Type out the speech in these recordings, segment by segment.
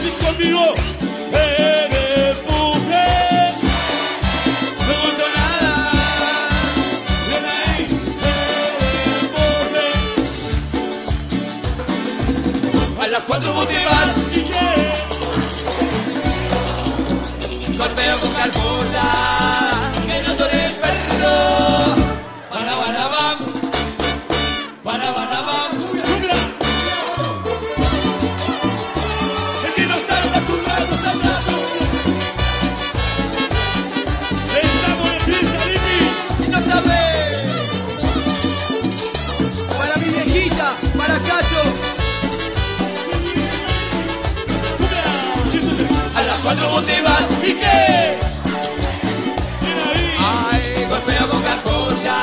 así conmigo. No nada. Ven ahí. A las cuatro motivas. Golpeo con cargolla. cuatro motivas y qué. Ay, gocea boca suya,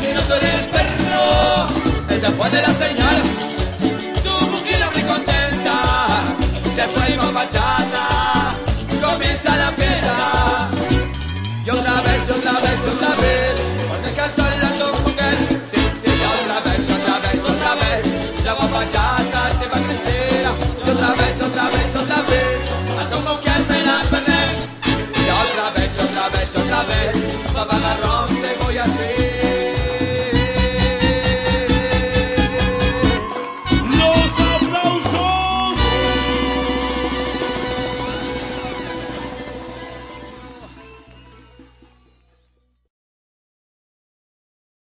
que no tú eres el perro, el después de la señal. Tu mujer muy contenta, se fue con bachata, comienza la fiesta. Y otra vez, otra vez, otra vez. otra vez, otra vez, papá te voy a hacer.